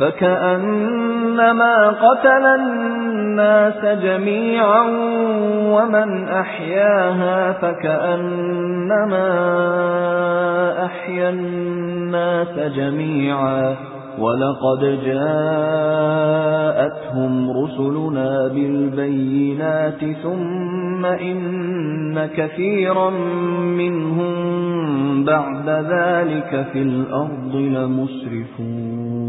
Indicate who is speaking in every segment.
Speaker 1: فَكَأَنَّمَا قَتَلَ النَّاسَ جَمِيعًا وَمَنْ أَحْيَاهَا فَكَأَنَّمَا أَحْيَا النَّاسَ جَمِيعًا وَلَقَدْ جَاءَتْهُمْ رُسُلُنَا بِالْبَيِّنَاتِ ثُمَّ إِنَّ كَثِيرًا مِنْهُمْ بَعْدَ ذَلِكَ فِي الْأَرْضِ لَمُسْرِفُونَ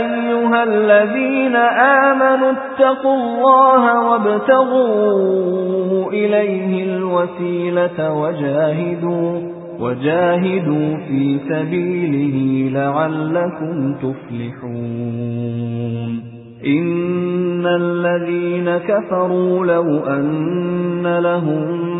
Speaker 1: أَيُّهَا الَّذِينَ آمَنُوا اتَّقُوا اللَّهَ وَابْتَغُوا إِلَيْهِ الْوَسِيلَةَ وَجَاهِدُوا وَجَاهِدُوا فِي سَبِيلِهِ لَعَلَّكُمْ تُفْلِحُونَ. إِنَّ الَّذِينَ كَفَرُوا لَوْ أَنَّ لَهُم